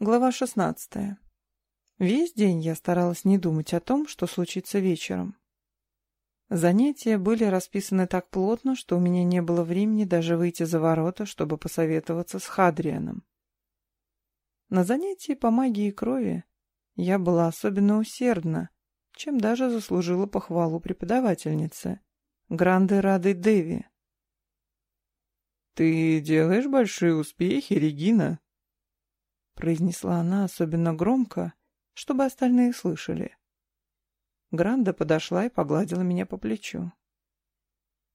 Глава 16. Весь день я старалась не думать о том, что случится вечером. Занятия были расписаны так плотно, что у меня не было времени даже выйти за ворота, чтобы посоветоваться с Хадрианом. На занятии по магии крови я была особенно усердна, чем даже заслужила похвалу преподавательницы, Гранды Рады Деви. «Ты делаешь большие успехи, Регина», — произнесла она особенно громко, чтобы остальные слышали. Гранда подошла и погладила меня по плечу.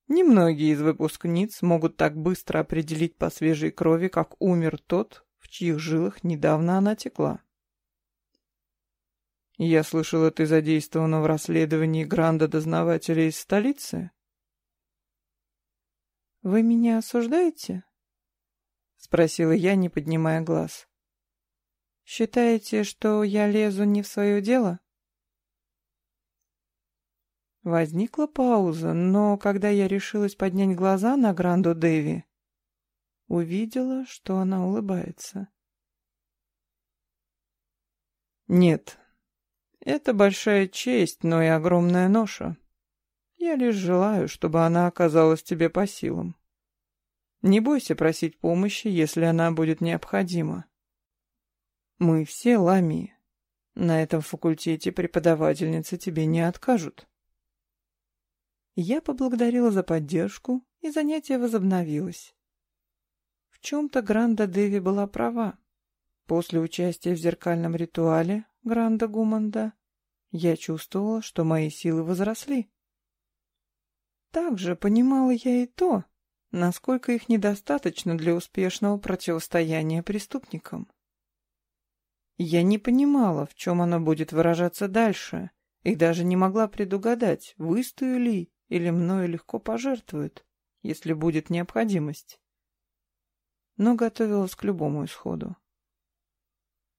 Немногие из выпускниц могут так быстро определить по свежей крови, как умер тот, в чьих жилах недавно она текла. Я слышала, ты задействована в расследовании Гранда-дознавателя из столицы? «Вы меня осуждаете?» — спросила я, не поднимая глаз. Считаете, что я лезу не в свое дело? Возникла пауза, но когда я решилась поднять глаза на Гранду Дэви, увидела, что она улыбается. «Нет, это большая честь, но и огромная ноша. Я лишь желаю, чтобы она оказалась тебе по силам. Не бойся просить помощи, если она будет необходима. Мы все ламии. На этом факультете преподавательницы тебе не откажут. Я поблагодарила за поддержку, и занятие возобновилось. В чем-то Гранда Деви была права. После участия в зеркальном ритуале Гранда Гуманда я чувствовала, что мои силы возросли. Также понимала я и то, насколько их недостаточно для успешного противостояния преступникам. Я не понимала, в чем оно будет выражаться дальше, и даже не могла предугадать, выстою ли или мною легко пожертвуют, если будет необходимость. Но готовилась к любому исходу.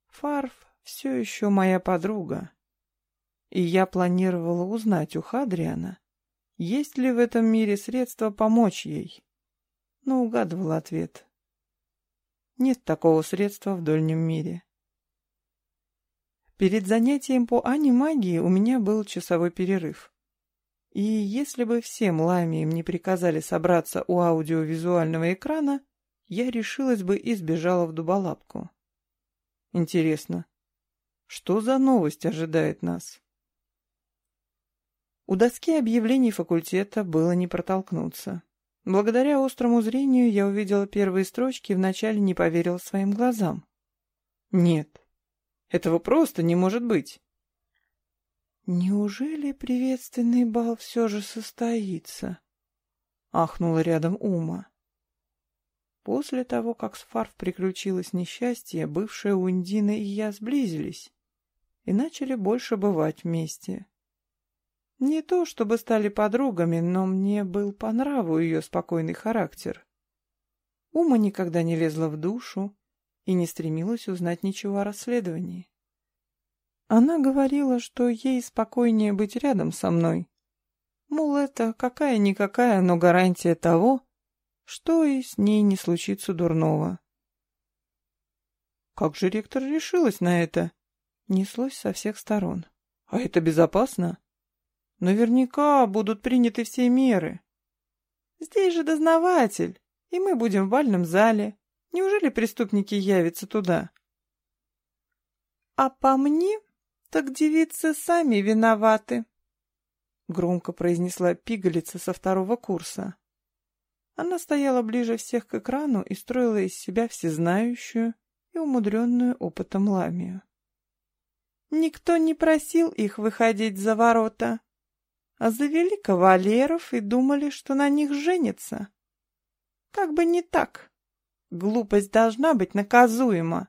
Фарф все еще моя подруга, и я планировала узнать у Хадриана, есть ли в этом мире средства помочь ей. Но угадывала ответ. Нет такого средства в дольнем мире. Перед занятием по анимагии у меня был часовой перерыв. И если бы всем ламиям не приказали собраться у аудиовизуального экрана, я решилась бы и сбежала в дуболапку. Интересно, что за новость ожидает нас? У доски объявлений факультета было не протолкнуться. Благодаря острому зрению я увидела первые строчки и вначале не поверила своим глазам. Нет, этого просто не может быть. «Неужели приветственный бал все же состоится?» — ахнула рядом Ума. После того, как с Фарф приключилось несчастье, бывшая Ундина и я сблизились и начали больше бывать вместе. Не то чтобы стали подругами, но мне был по нраву ее спокойный характер. Ума никогда не лезла в душу, и не стремилась узнать ничего о расследовании. Она говорила, что ей спокойнее быть рядом со мной. Мол, это какая-никакая, но гарантия того, что и с ней не случится дурного. Как же ректор решилась на это? Неслось со всех сторон. А это безопасно? Наверняка будут приняты все меры. Здесь же дознаватель, и мы будем в бальном зале. Неужели преступники явятся туда? А по мне, так девицы сами виноваты, громко произнесла пигалица со второго курса. Она стояла ближе всех к экрану и строила из себя всезнающую и умудренную опытом ламию. Никто не просил их выходить за ворота, а завели кавалеров и думали, что на них женятся. Как бы не так. Глупость должна быть наказуема.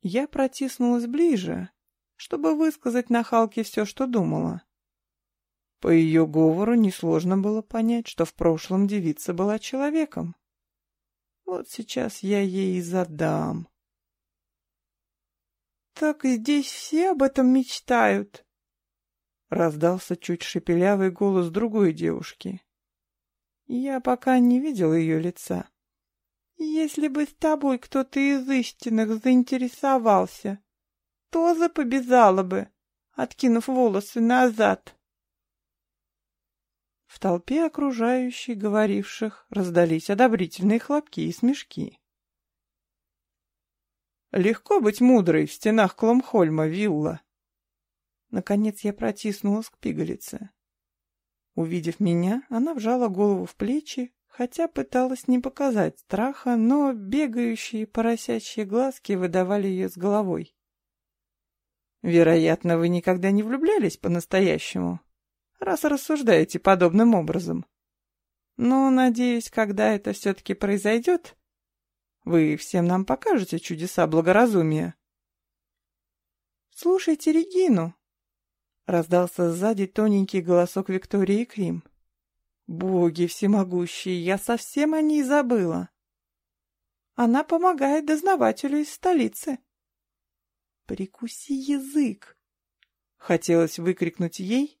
Я протиснулась ближе, чтобы высказать нахалке все, что думала. По ее говору несложно было понять, что в прошлом девица была человеком. Вот сейчас я ей и задам. «Так здесь все об этом мечтают», — раздался чуть шепелявый голос другой девушки. Я пока не видел ее лица Если бы с тобой кто-то из истинных заинтересовался, то запобежала бы, откинув волосы назад. В толпе окружающих, говоривших, раздались одобрительные хлопки и смешки. Легко быть мудрой в стенах Кломхольма, вилла. Наконец я протиснулась к пигалице. Увидев меня, она вжала голову в плечи, хотя пыталась не показать страха, но бегающие поросячьи глазки выдавали ее с головой. «Вероятно, вы никогда не влюблялись по-настоящему, раз рассуждаете подобным образом. Но, надеюсь, когда это все-таки произойдет, вы всем нам покажете чудеса благоразумия». «Слушайте Регину», — раздался сзади тоненький голосок Виктории Крим. «Боги всемогущие, я совсем о ней забыла. Она помогает дознавателю из столицы». «Прикуси язык!» Хотелось выкрикнуть ей,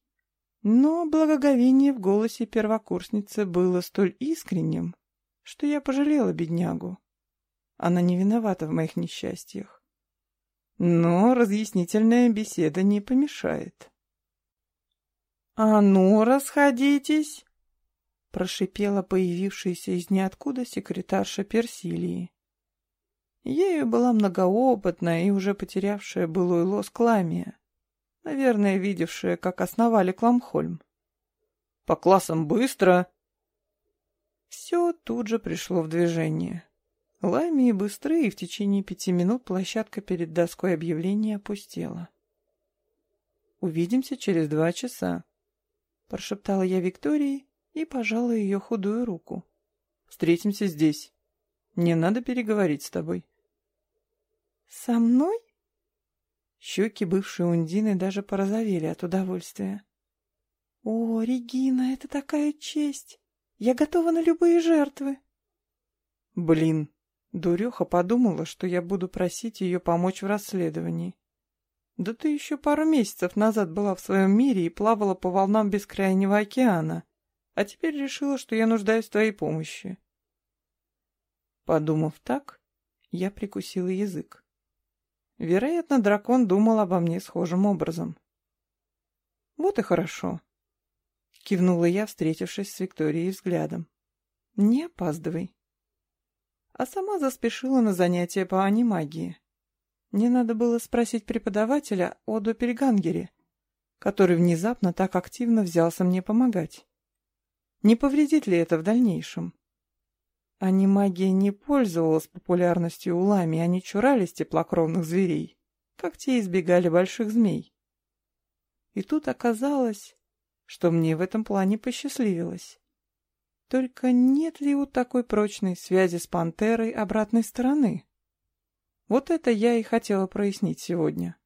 но благоговение в голосе первокурсницы было столь искренним, что я пожалела беднягу. Она не виновата в моих несчастьях. Но разъяснительная беседа не помешает. «А ну, расходитесь!» — прошипела появившаяся из ниоткуда секретарша Персилии. Ею была многоопытная и уже потерявшая былой лоск ламия, наверное, видевшая, как основали Кламхольм. «По классам быстро!» Все тут же пришло в движение. Ламии быстрые, и в течение пяти минут площадка перед доской объявления опустела. «Увидимся через два часа», Прошептала я Виктории и пожала ее худую руку. «Встретимся здесь. Мне надо переговорить с тобой». «Со мной?» Щеки бывшей Ундины даже порозовели от удовольствия. «О, Регина, это такая честь! Я готова на любые жертвы!» «Блин!» Дуреха подумала, что я буду просить ее помочь в расследовании. Да ты еще пару месяцев назад была в своем мире и плавала по волнам бескрайнего океана, а теперь решила, что я нуждаюсь в твоей помощи. Подумав так, я прикусила язык. Вероятно, дракон думал обо мне схожим образом. Вот и хорошо. Кивнула я, встретившись с Викторией взглядом. Не опаздывай. А сама заспешила на занятия по анимагии. Мне надо было спросить преподавателя о Доппельгангере, который внезапно так активно взялся мне помогать. Не повредит ли это в дальнейшем? Анимагия не пользовалась популярностью у лами, они чурались теплокровных зверей, как те избегали больших змей. И тут оказалось, что мне в этом плане посчастливилось. Только нет ли у такой прочной связи с пантерой обратной стороны? Вот это я и хотела прояснить сегодня.